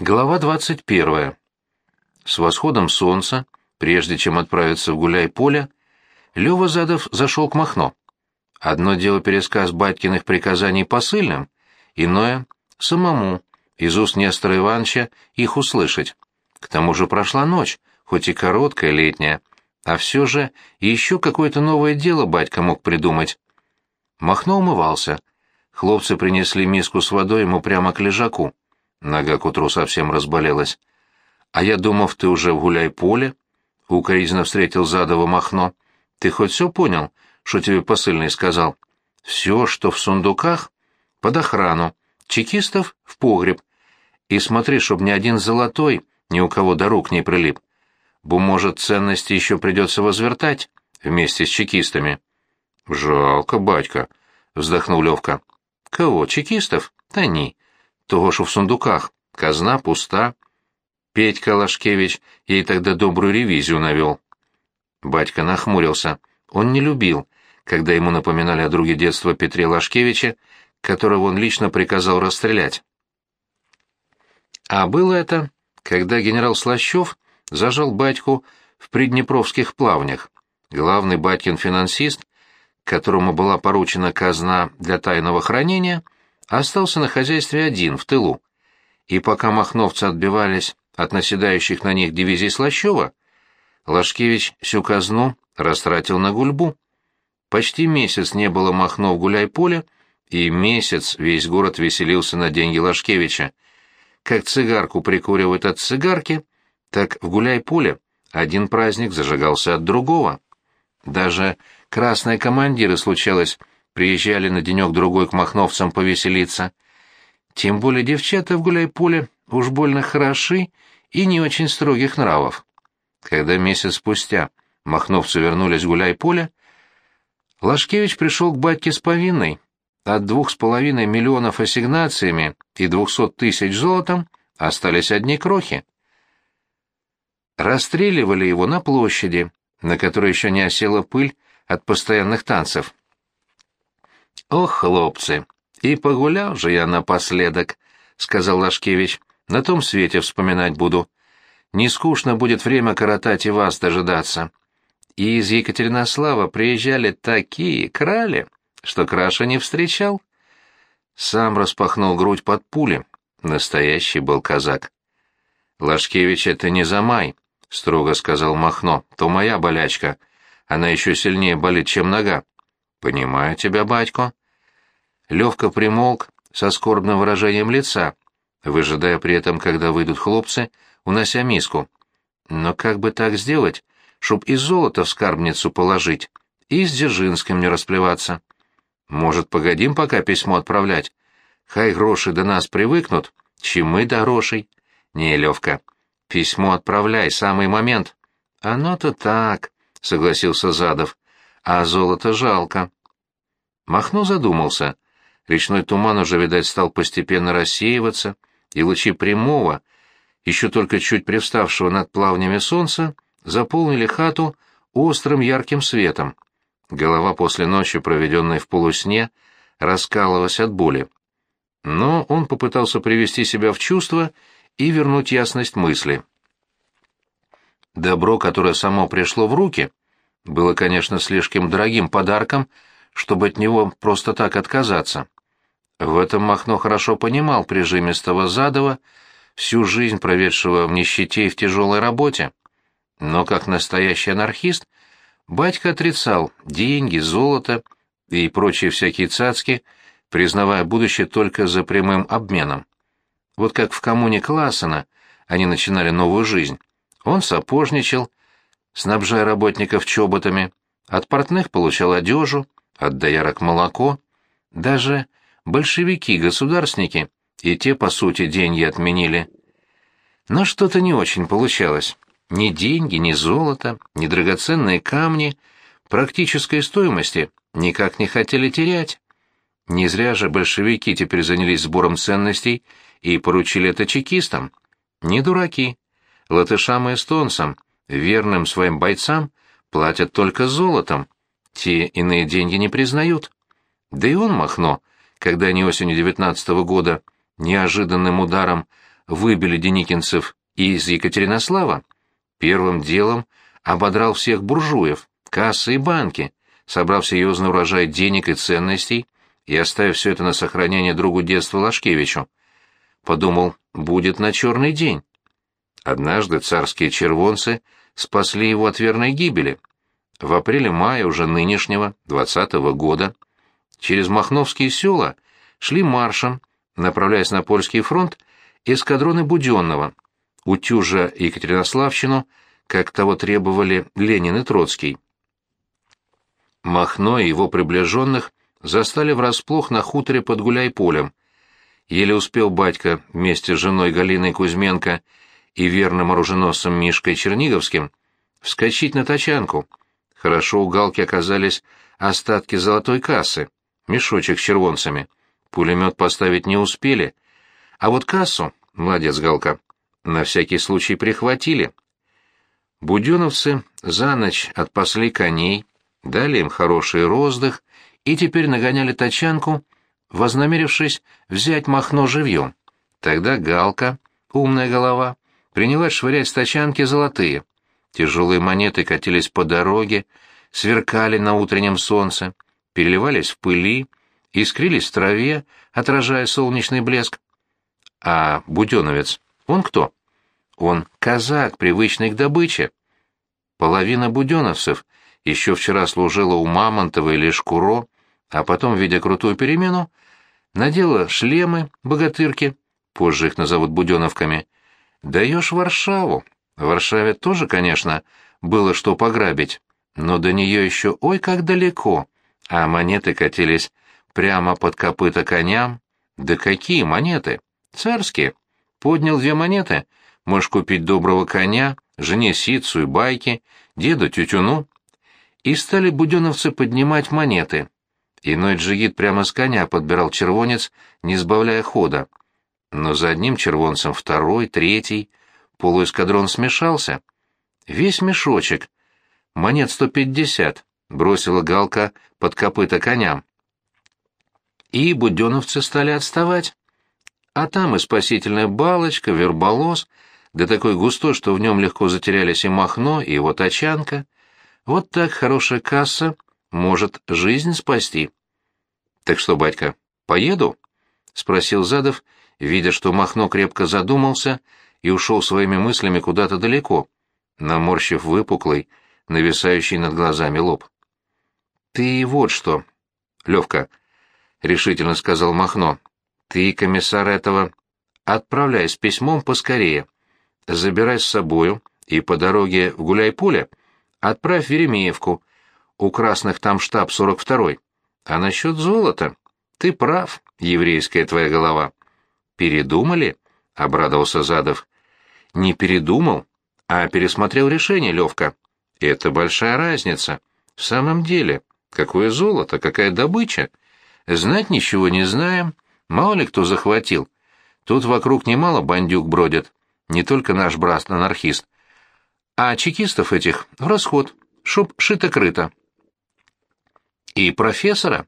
Глава 21. С восходом солнца, прежде чем отправиться в гуляй-поле, Лёва Задов зашел к Махно. Одно дело пересказ батькиных приказаний посыльным, иное — самому, из уст Нестора Ивановича, их услышать. К тому же прошла ночь, хоть и короткая летняя, а все же еще какое-то новое дело батька мог придумать. Махно умывался. Хлопцы принесли миску с водой ему прямо к лежаку. Нога к утру совсем разболелась. «А я думав, ты уже в гуляй-поле?» — укоризненно встретил Задова Махно. «Ты хоть все понял, что тебе посыльный сказал? Все, что в сундуках, под охрану, чекистов — в погреб. И смотри, чтоб ни один золотой ни у кого до рук не прилип. Бо, может, ценности еще придется возвертать вместе с чекистами». «Жалко, батька», — вздохнул Левка. «Кого, чекистов? Да не того, что в сундуках. Казна пуста. Петька Лашкевич ей тогда добрую ревизию навел. Батька нахмурился. Он не любил, когда ему напоминали о друге детства Петре Лашкевиче, которого он лично приказал расстрелять. А было это, когда генерал Слащев зажал батьку в приднепровских плавнях. Главный батькин финансист, которому была поручена казна для тайного хранения, остался на хозяйстве один, в тылу. И пока махновцы отбивались от наседающих на них дивизий Слащева, Лашкевич всю казну растратил на гульбу. Почти месяц не было Махно в гуляй-поле, и месяц весь город веселился на деньги Лашкевича. Как цигарку прикуривают от цигарки, так в гуляй-поле один праздник зажигался от другого. Даже красные командиры, случалось, приезжали на денек-другой к махновцам повеселиться. Тем более девчата в гуляй-поле уж больно хороши и не очень строгих нравов. Когда месяц спустя махновцы вернулись в гуляй-поле, Лашкевич пришел к батьке с повинной. От двух с половиной миллионов ассигнациями и двухсот тысяч золотом остались одни крохи. Расстреливали его на площади, на которой еще не осела пыль от постоянных танцев. «Ох, хлопцы, и погулял же я напоследок», — сказал Лашкевич. «На том свете вспоминать буду. Не скучно будет время коротать и вас дожидаться. И из Екатеринослава приезжали такие крали, что краша не встречал». Сам распахнул грудь под пули. Настоящий был казак. «Лашкевич, это не замай», — строго сказал Махно. «То моя болячка. Она еще сильнее болит, чем нога. «Понимаю тебя, батько». Левка примолк со скорбным выражением лица, выжидая при этом, когда выйдут хлопцы, унося миску. Но как бы так сделать, чтоб и золото в скарбницу положить, и с Дзержинским не расплеваться? Может, погодим пока письмо отправлять? Хай гроши до нас привыкнут, чем мы до грошей. Не, Левка, письмо отправляй, самый момент. Оно-то так, согласился Задов а золото жалко. Махно задумался. Речной туман уже, видать, стал постепенно рассеиваться, и лучи прямого, еще только чуть привставшего над плавнями солнца, заполнили хату острым ярким светом. Голова после ночи, проведенной в полусне, раскалывалась от боли. Но он попытался привести себя в чувство и вернуть ясность мысли. Добро, которое само пришло в руки — было, конечно, слишком дорогим подарком, чтобы от него просто так отказаться. В этом Махно хорошо понимал прижимистого Задова, всю жизнь проведшего в нищете и в тяжелой работе. Но как настоящий анархист, батька отрицал деньги, золото и прочие всякие цацки, признавая будущее только за прямым обменом. Вот как в коммуне Классена они начинали новую жизнь. Он сапожничал, снабжая работников чоботами, от портных получал одежу, от доярок молоко. Даже большевики-государственники и те, по сути, деньги отменили. Но что-то не очень получалось. Ни деньги, ни золото, ни драгоценные камни практической стоимости никак не хотели терять. Не зря же большевики теперь занялись сбором ценностей и поручили это чекистам. Не дураки. Латышам и эстонцам верным своим бойцам платят только золотом, те иные деньги не признают. Да и он, Махно, когда они осенью девятнадцатого года неожиданным ударом выбили деникинцев из Екатеринослава, первым делом ободрал всех буржуев, кассы и банки, собрав серьезный урожай денег и ценностей и оставив все это на сохранение другу детства Лашкевичу. Подумал, будет на черный день. Однажды царские червонцы спасли его от верной гибели. В апреле-мае уже нынешнего, двадцатого года, через Махновские села шли маршем, направляясь на польский фронт, эскадроны Буденного, утюжа Екатеринославщину, как того требовали Ленин и Троцкий. Махно и его приближенных застали врасплох на хуторе под Гуляй-полем. Еле успел батька вместе с женой Галиной Кузьменко и верным оруженосцем Мишкой Черниговским вскочить на тачанку. Хорошо у Галки оказались остатки золотой кассы, мешочек с червонцами. Пулемет поставить не успели, а вот кассу, молодец Галка, на всякий случай прихватили. Буденовцы за ночь отпасли коней, дали им хороший роздых и теперь нагоняли тачанку, вознамерившись взять Махно живьем. Тогда Галка, умная голова, принялась швырять с тачанки золотые. Тяжелые монеты катились по дороге, сверкали на утреннем солнце, переливались в пыли, искрились в траве, отражая солнечный блеск. А Буденовец, он кто? Он казак, привычный к добыче. Половина буденовцев еще вчера служила у Мамонтова или Шкуро, а потом, видя крутую перемену, надела шлемы, богатырки, позже их назовут буденовками. Даешь Варшаву. В Варшаве тоже, конечно, было что пограбить, но до нее еще ой как далеко, а монеты катились прямо под копыта коням. Да какие монеты? Царские. Поднял две монеты, можешь купить доброго коня, жене ситцу и байки, деду тютюну. И стали буденовцы поднимать монеты. Иной джигит прямо с коня подбирал червонец, не сбавляя хода. Но за одним червонцем второй, третий, полуэскадрон смешался. Весь мешочек. Монет сто пятьдесят, бросила галка под копыта коням. И буденовцы стали отставать. А там и спасительная балочка, верболос, да такой густой, что в нем легко затерялись и Махно, и его тачанка. Вот так хорошая касса может жизнь спасти. — Так что, батька, поеду? — спросил Задов, видя, что Махно крепко задумался и ушел своими мыслями куда-то далеко, наморщив выпуклый, нависающий над глазами лоб. — Ты вот что, Левка, — решительно сказал Махно, — ты, комиссар этого, отправляй с письмом поскорее. Забирай с собою и по дороге в Гуляй-Поле отправь Веремеевку, у красных там штаб 42-й. А насчет золота? Ты прав, еврейская твоя голова. Передумали? — обрадовался Задов. Не передумал, а пересмотрел решение, Левка. Это большая разница. В самом деле, какое золото, какая добыча. Знать ничего не знаем, мало ли кто захватил. Тут вокруг немало бандюк бродят, не только наш брат-анархист. А чекистов этих в расход, чтоб шито-крыто. И профессора?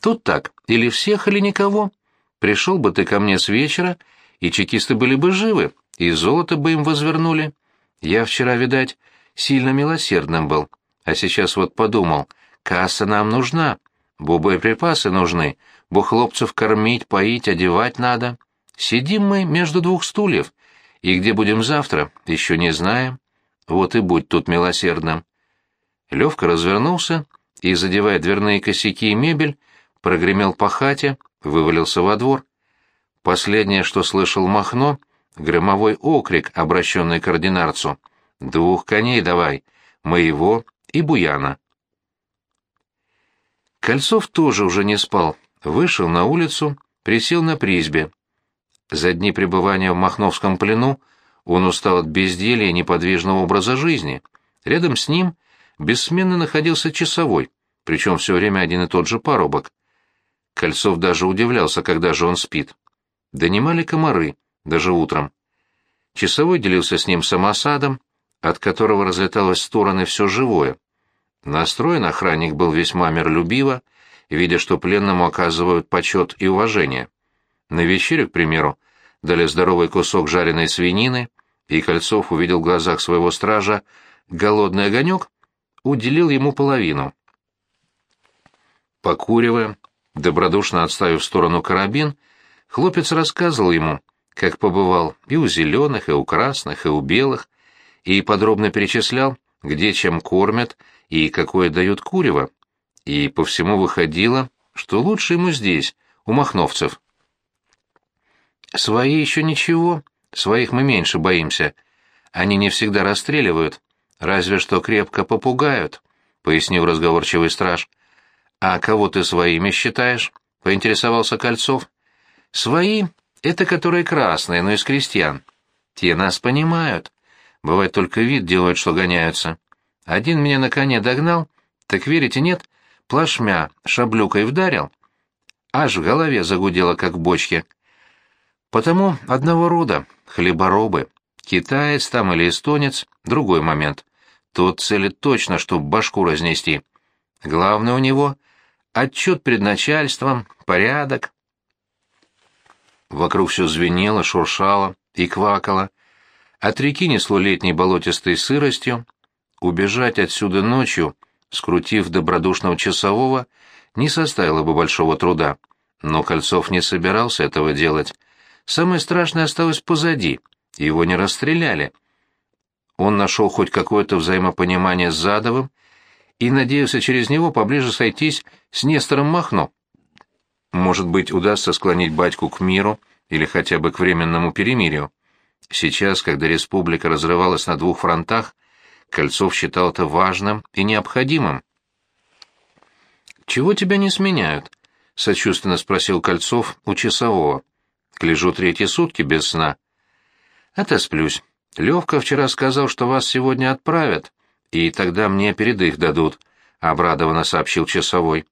Тут так, или всех, или никого. Пришел бы ты ко мне с вечера, и чекисты были бы живы, и золото бы им возвернули. Я вчера, видать, сильно милосердным был, а сейчас вот подумал, касса нам нужна, бо боеприпасы нужны, бо хлопцев кормить, поить, одевать надо. Сидим мы между двух стульев, и где будем завтра, еще не знаем. Вот и будь тут милосердным. Левка развернулся и, задевая дверные косяки и мебель, прогремел по хате, вывалился во двор. Последнее, что слышал Махно, громовой окрик, обращенный к ординарцу. «Двух коней давай, моего и Буяна». Кольцов тоже уже не спал, вышел на улицу, присел на призбе. За дни пребывания в Махновском плену он устал от безделья и неподвижного образа жизни. Рядом с ним бессменно находился часовой, причем все время один и тот же парубок. Кольцов даже удивлялся, когда же он спит. Донимали комары, даже утром. Часовой делился с ним самосадом, от которого разлеталось в стороны все живое. Настроен охранник был весьма миролюбиво, видя, что пленному оказывают почет и уважение. На вечере, к примеру, дали здоровый кусок жареной свинины, и Кольцов увидел в глазах своего стража голодный огонек, уделил ему половину. Покуривая, добродушно отставив в сторону карабин, хлопец рассказывал ему, как побывал и у зеленых, и у красных, и у белых, и подробно перечислял, где чем кормят и какое дают курево, и по всему выходило, что лучше ему здесь, у махновцев. Свои еще ничего, своих мы меньше боимся. Они не всегда расстреливают, разве что крепко попугают, — пояснил разговорчивый страж. «А кого ты своими считаешь?» — поинтересовался Кольцов. «Свои — это которые красные, но из крестьян. Те нас понимают. Бывает, только вид делают, что гоняются. Один меня на коне догнал, так верите, нет, плашмя шаблюкой вдарил. Аж в голове загудело, как в бочке. Потому одного рода, хлеборобы. Китаец там или эстонец — другой момент. Тот целит точно, чтоб башку разнести. Главное у него отчет перед начальством, порядок. Вокруг все звенело, шуршало и квакало. От реки несло летней болотистой сыростью. Убежать отсюда ночью, скрутив добродушного часового, не составило бы большого труда. Но Кольцов не собирался этого делать. Самое страшное осталось позади. Его не расстреляли. Он нашел хоть какое-то взаимопонимание с Задовым и надеялся через него поближе сойтись с Нестором Махно. Может быть, удастся склонить батьку к миру или хотя бы к временному перемирию. Сейчас, когда республика разрывалась на двух фронтах, Кольцов считал это важным и необходимым. «Чего тебя не сменяют?» — сочувственно спросил Кольцов у часового. «Гляжу третьи сутки без сна». «Отосплюсь. Левка вчера сказал, что вас сегодня отправят, и тогда мне передых дадут», — обрадованно сообщил часовой.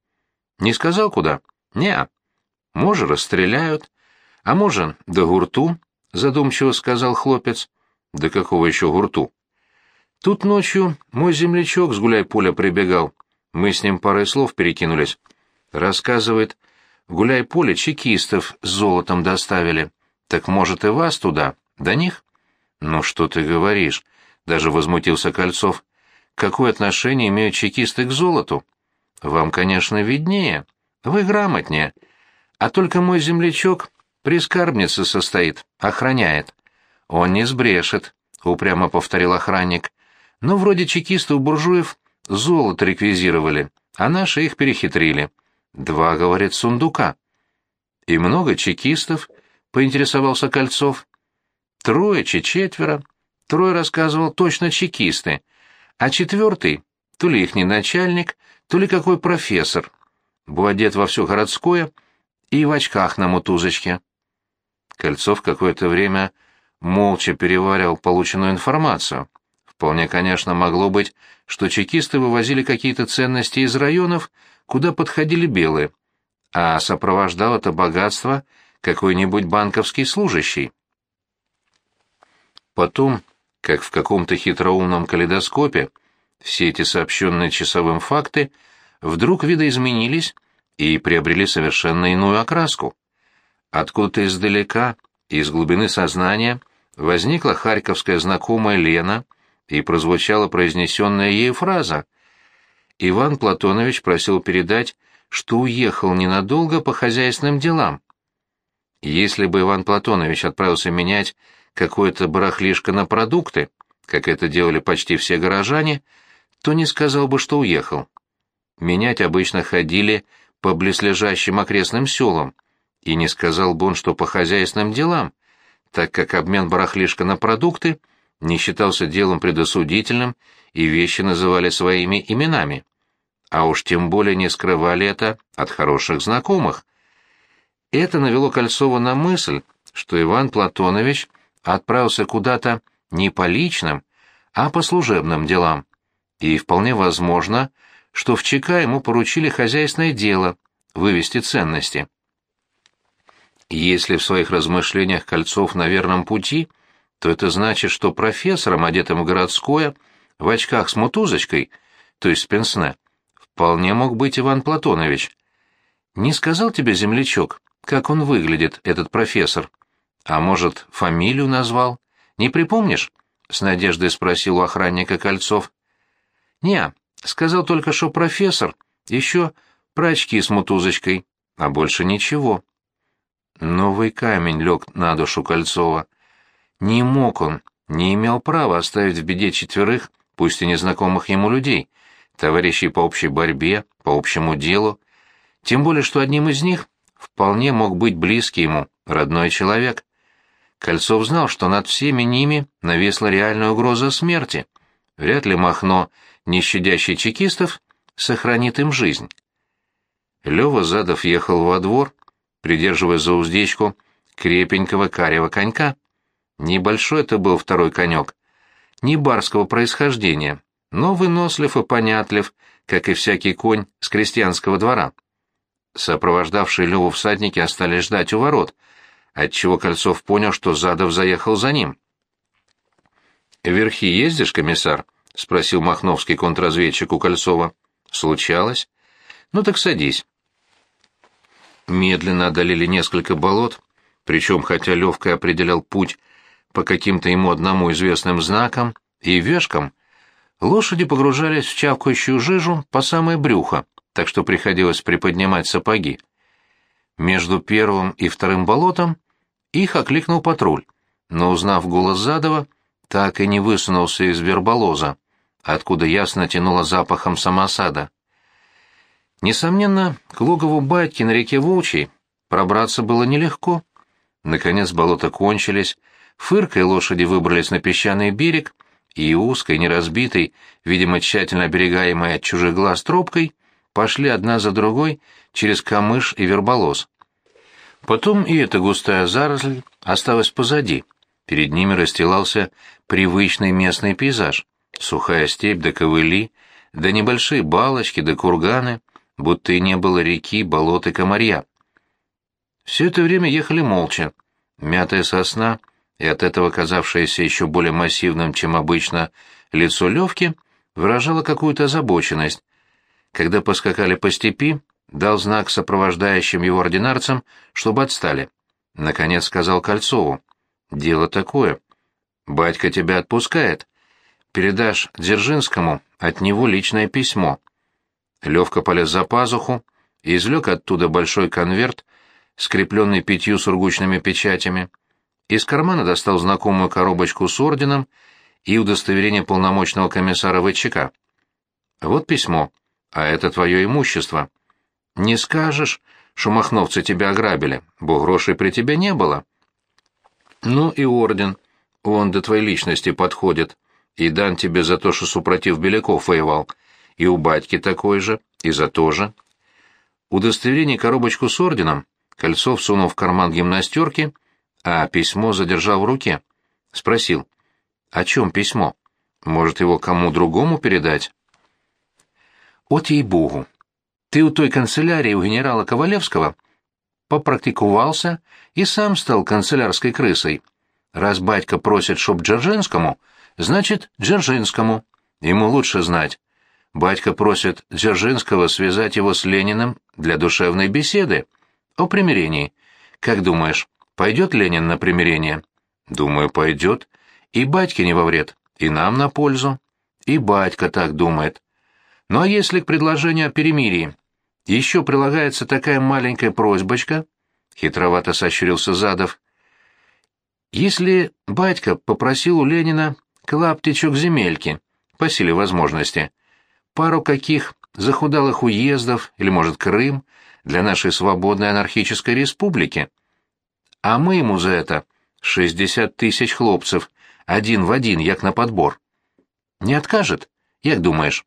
«Не сказал, куда?» «Не. Может, расстреляют. А может, до гурту?» — задумчиво сказал хлопец. «Да какого еще гурту?» «Тут ночью мой землячок с гуляй-поля прибегал. Мы с ним парой слов перекинулись. Рассказывает, гуляй-поле чекистов с золотом доставили. Так, может, и вас туда, до них?» «Ну что ты говоришь?» — даже возмутился Кольцов. «Какое отношение имеют чекисты к золоту?» «Вам, конечно, виднее. Вы грамотнее. А только мой землячок при скарбнице состоит, охраняет». «Он не сбрешет», — упрямо повторил охранник. «Но вроде чекисты у буржуев золото реквизировали, а наши их перехитрили. Два, говорит, сундука». «И много чекистов?» — поинтересовался Кольцов. Трое, че четверо. Трое рассказывал точно чекисты, а четвертый то ли ихний начальник, то ли какой профессор. Был одет во все городское и в очках на мутузочке. Кольцов какое-то время молча переваривал полученную информацию. Вполне, конечно, могло быть, что чекисты вывозили какие-то ценности из районов, куда подходили белые, а сопровождал это богатство какой-нибудь банковский служащий. Потом, как в каком-то хитроумном калейдоскопе, все эти сообщенные часовым факты вдруг видоизменились и приобрели совершенно иную окраску. Откуда-то издалека, из глубины сознания, возникла харьковская знакомая Лена и прозвучала произнесенная ею фраза. Иван Платонович просил передать, что уехал ненадолго по хозяйственным делам. Если бы Иван Платонович отправился менять какое-то барахлишко на продукты, как это делали почти все горожане, то не сказал бы, что уехал. Менять обычно ходили по близлежащим окрестным селам, и не сказал бы он, что по хозяйственным делам, так как обмен барахлишка на продукты не считался делом предосудительным, и вещи называли своими именами. А уж тем более не скрывали это от хороших знакомых. Это навело Кольцова на мысль, что Иван Платонович — отправился куда-то не по личным, а по служебным делам. И вполне возможно, что в ЧК ему поручили хозяйственное дело — вывести ценности. Если в своих размышлениях Кольцов на верном пути, то это значит, что профессором, одетым в городское, в очках с мутузочкой, то есть с пенсне, вполне мог быть Иван Платонович. Не сказал тебе землячок, как он выглядит, этот профессор? А может, фамилию назвал? Не припомнишь? С надеждой спросил у охранника Кольцов. Не, сказал только, что профессор, еще про очки с мутузочкой, а больше ничего. Новый камень лег на душу Кольцова. Не мог он, не имел права оставить в беде четверых, пусть и незнакомых ему людей, товарищей по общей борьбе, по общему делу, тем более что одним из них вполне мог быть близкий ему, родной человек. Кольцов знал, что над всеми ними нависла реальная угроза смерти. Вряд ли Махно, не щадящий чекистов, сохранит им жизнь. Лёва Задов ехал во двор, придерживая за уздечку крепенького карего конька. Небольшой это был второй конек, не барского происхождения, но вынослив и понятлив, как и всякий конь с крестьянского двора. Сопровождавшие Леву всадники остались ждать у ворот, отчего Кольцов понял, что Задов заехал за ним. «Верхи ездишь, комиссар?» — спросил махновский контрразведчик у Кольцова. «Случалось?» «Ну так садись». Медленно одолели несколько болот, причем, хотя Левка определял путь по каким-то ему одному известным знакам и вешкам, лошади погружались в чавкающую жижу по самое брюхо, так что приходилось приподнимать сапоги. Между первым и вторым болотом их окликнул патруль, но, узнав голос Задова, так и не высунулся из верболоза, откуда ясно тянуло запахом самосада. Несомненно, к логову батьки на реке Волчьей пробраться было нелегко. Наконец болота кончились, фыркой лошади выбрались на песчаный берег, и узкой, неразбитой, видимо, тщательно оберегаемой от чужих глаз тропкой, пошли одна за другой через камыш и верболоз. Потом и эта густая заросль осталась позади. Перед ними расстилался привычный местный пейзаж. Сухая степь да ковыли, да небольшие балочки да курганы, будто и не было реки, болот и комарья. Все это время ехали молча. Мятая сосна и от этого казавшееся еще более массивным, чем обычно, лицо Левки выражало какую-то озабоченность. Когда поскакали по степи, дал знак сопровождающим его ординарцам, чтобы отстали. Наконец сказал Кольцову. «Дело такое. Батька тебя отпускает. Передашь Дзержинскому от него личное письмо». Левка полез за пазуху и извлек оттуда большой конверт, скрепленный пятью сургучными печатями. Из кармана достал знакомую коробочку с орденом и удостоверение полномочного комиссара ВЧК. «Вот письмо, а это твое имущество. Не скажешь, что махновцы тебя ограбили, бо грошей при тебе не было». «Ну и орден, он до твоей личности подходит, и дан тебе за то, что супротив Беляков воевал» и у батьки такой же, и за то же. Удостоверение коробочку с орденом Кольцов сунул в карман гимнастерки, а письмо задержал в руке. Спросил, о чем письмо? Может, его кому другому передать? От ей-богу, ты у той канцелярии у генерала Ковалевского попрактиковался и сам стал канцелярской крысой. Раз батька просит, чтоб Дзержинскому, значит, Дзержинскому. Ему лучше знать. Батька просит Дзержинского связать его с Лениным для душевной беседы. О примирении. Как думаешь, пойдет Ленин на примирение? Думаю, пойдет. И батьке не во вред, и нам на пользу. И батька так думает. Ну а если к предложению о перемирии еще прилагается такая маленькая просьбочка, хитровато сощурился Задов, если батька попросил у Ленина клаптичок земельки, по силе возможности, пару каких захудалых уездов, или, может, Крым, для нашей свободной анархической республики. А мы ему за это шестьдесят тысяч хлопцев, один в один, як на подбор. Не откажет? Як думаешь?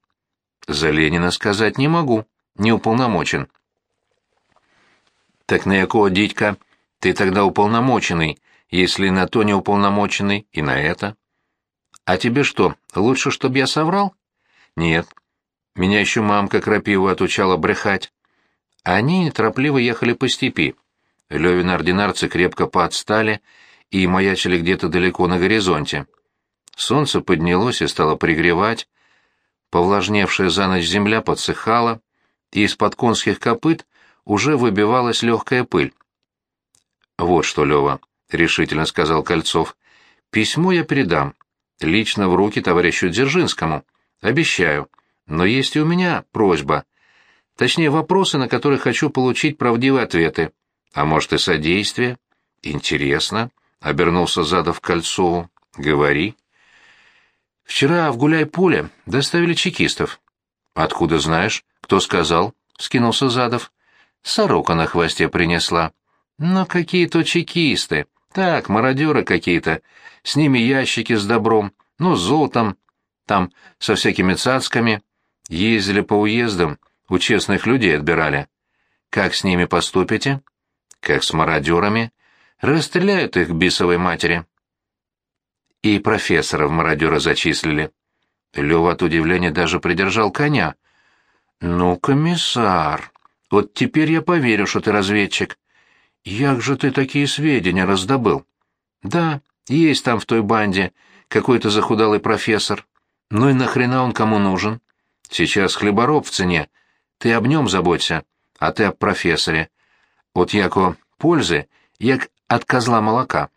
За Ленина сказать не могу, не уполномочен. Так на якого дідька ты тогда уполномоченный, если на то не уполномоченный и на это? А тебе что, лучше, чтобы я соврал? Нет, меня еще мамка крапиву отучала брехать. Они неторопливо ехали по степи. Левин ординарцы крепко поотстали и маячили где-то далеко на горизонте. Солнце поднялось и стало пригревать, повлажневшая за ночь земля подсыхала, и из-под конских копыт уже выбивалась легкая пыль. «Вот что, Лева, — решительно сказал Кольцов. «Письмо я передам. Лично в руки товарищу Дзержинскому. Обещаю. Но есть и у меня просьба. Точнее, вопросы, на которые хочу получить правдивые ответы. А может, и содействие? Интересно», — обернулся Задов Кольцову. «Говори». «Вчера в гуляй-поле доставили чекистов». «Откуда знаешь? Кто сказал?» — скинулся Задов. «Сорока на хвосте принесла». «Но какие то чекисты! Так, мародеры какие-то. С ними ящики с добром, ну, с золотом, там, со всякими цацками. Ездили по уездам, у честных людей отбирали. Как с ними поступите? Как с мародерами? Расстреляют их бисовой матери». И профессора в мародера зачислили. Лёва от удивления даже придержал коня. «Ну, комиссар, вот теперь я поверю, что ты разведчик. Як же ты такие сведения раздобыл? Да, есть там в той банде какой-то захудалый профессор. Ну и нахрена он кому нужен? Сейчас хлебороб в цене. Ты об нем заботься, а ты об профессоре. Вот яко пользы, як от козла молока.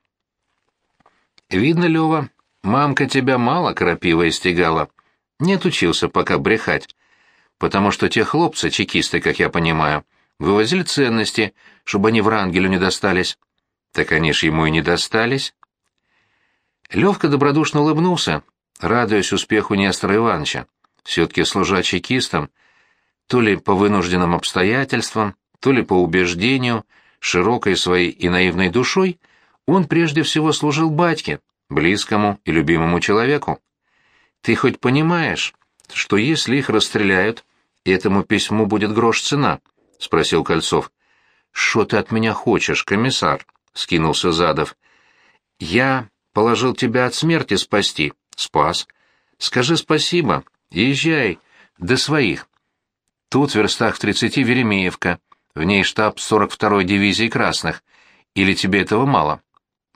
Видно, Лева, мамка тебя мало крапива истегала. Не отучился пока брехать. Потому что те хлопцы, чекисты, как я понимаю, — Вывозили ценности, чтобы они Врангелю не достались. Так они ж ему и не достались. Левка добродушно улыбнулся, радуясь успеху Нестора Ивановича. Все-таки служа чекистам, то ли по вынужденным обстоятельствам, то ли по убеждению, широкой своей и наивной душой, он прежде всего служил батьке, близкому и любимому человеку. Ты хоть понимаешь, что если их расстреляют, этому письму будет грош цена —— спросил Кольцов. «Что ты от меня хочешь, комиссар?» — скинулся Задов. «Я положил тебя от смерти спасти. Спас. Скажи спасибо. Езжай. До своих. Тут в верстах в тридцати Веремеевка. В ней штаб 42-й дивизии красных. Или тебе этого мало?»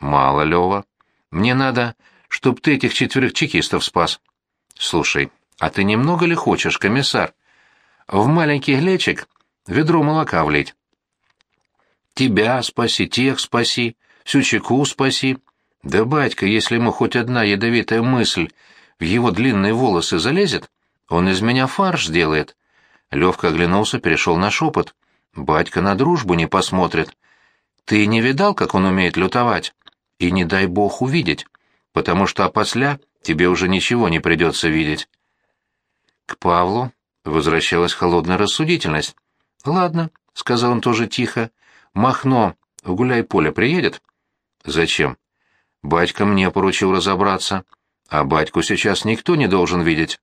«Мало, Лёва. Мне надо, чтоб ты этих четверых чекистов спас». «Слушай, а ты немного ли хочешь, комиссар? В маленький глечик ведро молока влить. Тебя спаси, тех спаси, всю чеку спаси. Да, батька, если ему хоть одна ядовитая мысль в его длинные волосы залезет, он из меня фарш сделает. Левка оглянулся, перешел на шепот. Батька на дружбу не посмотрит. Ты не видал, как он умеет лютовать? И не дай бог увидеть, потому что опосля тебе уже ничего не придется видеть. К Павлу возвращалась холодная рассудительность. «Ладно», — сказал он тоже тихо. «Махно в гуляй-поле приедет?» «Зачем?» «Батька мне поручил разобраться, а батьку сейчас никто не должен видеть.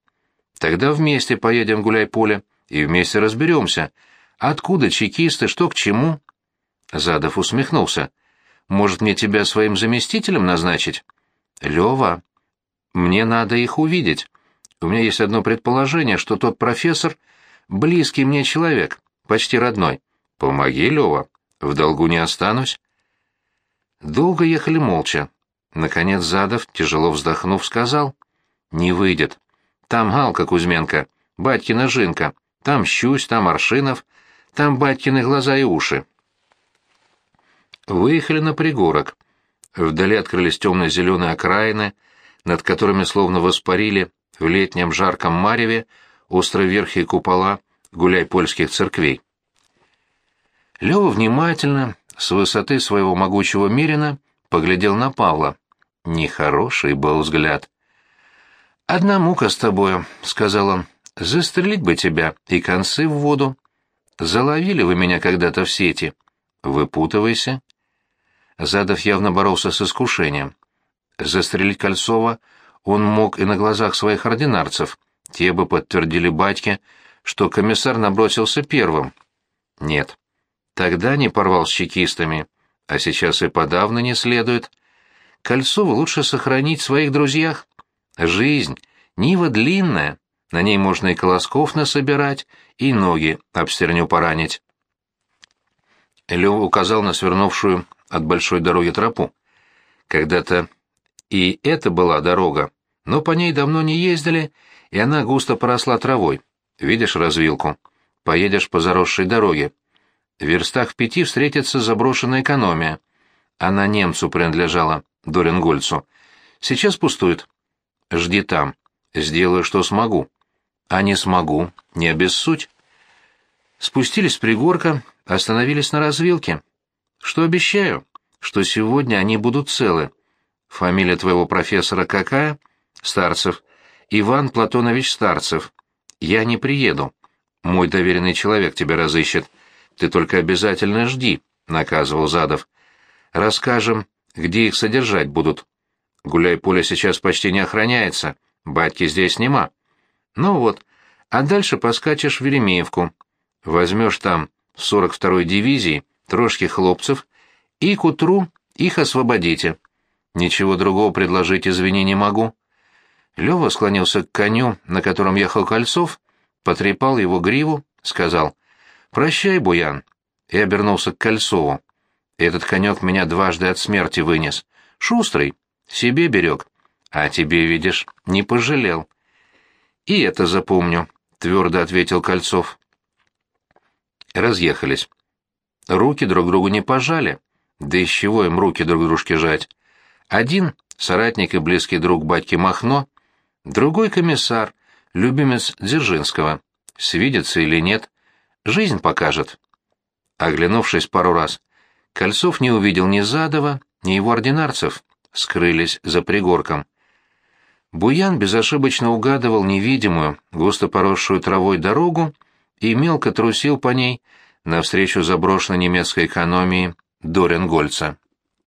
Тогда вместе поедем в гуляй-поле и вместе разберемся, откуда чекисты, что к чему». Задов усмехнулся. «Может, мне тебя своим заместителем назначить?» «Лёва, мне надо их увидеть. У меня есть одно предположение, что тот профессор — близкий мне человек, почти родной. Помоги, Лёва, в долгу не останусь. Долго ехали молча. Наконец Задов, тяжело вздохнув, сказал. Не выйдет. Там Галка Кузьменко, батькина жинка, там Щусь, там Аршинов, там батькины глаза и уши. Выехали на пригорок. Вдали открылись темно-зеленые окраины, над которыми словно воспарили в летнем жарком мареве острые верхи купола гуляй польских церквей. Лёва внимательно, с высоты своего могучего Мирина, поглядел на Павла. Нехороший был взгляд. «Одна мука с тобою», — сказал он, — «застрелить бы тебя и концы в воду. Заловили вы меня когда-то в сети. Выпутывайся». Задов явно боролся с искушением. Застрелить Кольцова он мог и на глазах своих ординарцев. Те бы подтвердили батьке, что комиссар набросился первым. Нет. Тогда не порвал с чекистами, а сейчас и подавно не следует. Кольцову лучше сохранить в своих друзьях. Жизнь, нива длинная, на ней можно и колосков насобирать, и ноги об стерню поранить. Лёва указал на свернувшую от большой дороги тропу. Когда-то и это была дорога, но по ней давно не ездили, и она густо поросла травой. Видишь развилку? Поедешь по заросшей дороге. В верстах пяти встретится заброшенная экономия. Она немцу принадлежала, Доренгольцу. Сейчас пустует. Жди там. Сделаю, что смогу. А не смогу, не обессудь. Спустились с пригорка, остановились на развилке. Что обещаю? Что сегодня они будут целы. Фамилия твоего профессора какая? Старцев. Иван Платонович Старцев. Я не приеду. Мой доверенный человек тебя разыщет. Ты только обязательно жди, наказывал Задов. Расскажем, где их содержать будут. Гуляй-поле сейчас почти не охраняется, батьки здесь нема. Ну вот, а дальше поскачешь в Еремеевку. Возьмешь там 42-й дивизии трошки хлопцев и к утру их освободите. Ничего другого предложить, извини, не могу. Лёва склонился к коню, на котором ехал Кольцов, потрепал его гриву, сказал «Прощай, Буян», и обернулся к Кольцову. Этот конек меня дважды от смерти вынес. Шустрый, себе берег. А тебе, видишь, не пожалел. И это запомню, твердо ответил Кольцов. Разъехались. Руки друг другу не пожали. Да из чего им руки друг дружке жать? Один — соратник и близкий друг батьки Махно, другой — комиссар, любимец Дзержинского. Свидится или нет, жизнь покажет. Оглянувшись пару раз, Кольцов не увидел ни Задова, ни его ординарцев, скрылись за пригорком. Буян безошибочно угадывал невидимую, густо поросшую травой дорогу и мелко трусил по ней навстречу заброшенной немецкой экономии Доренгольца.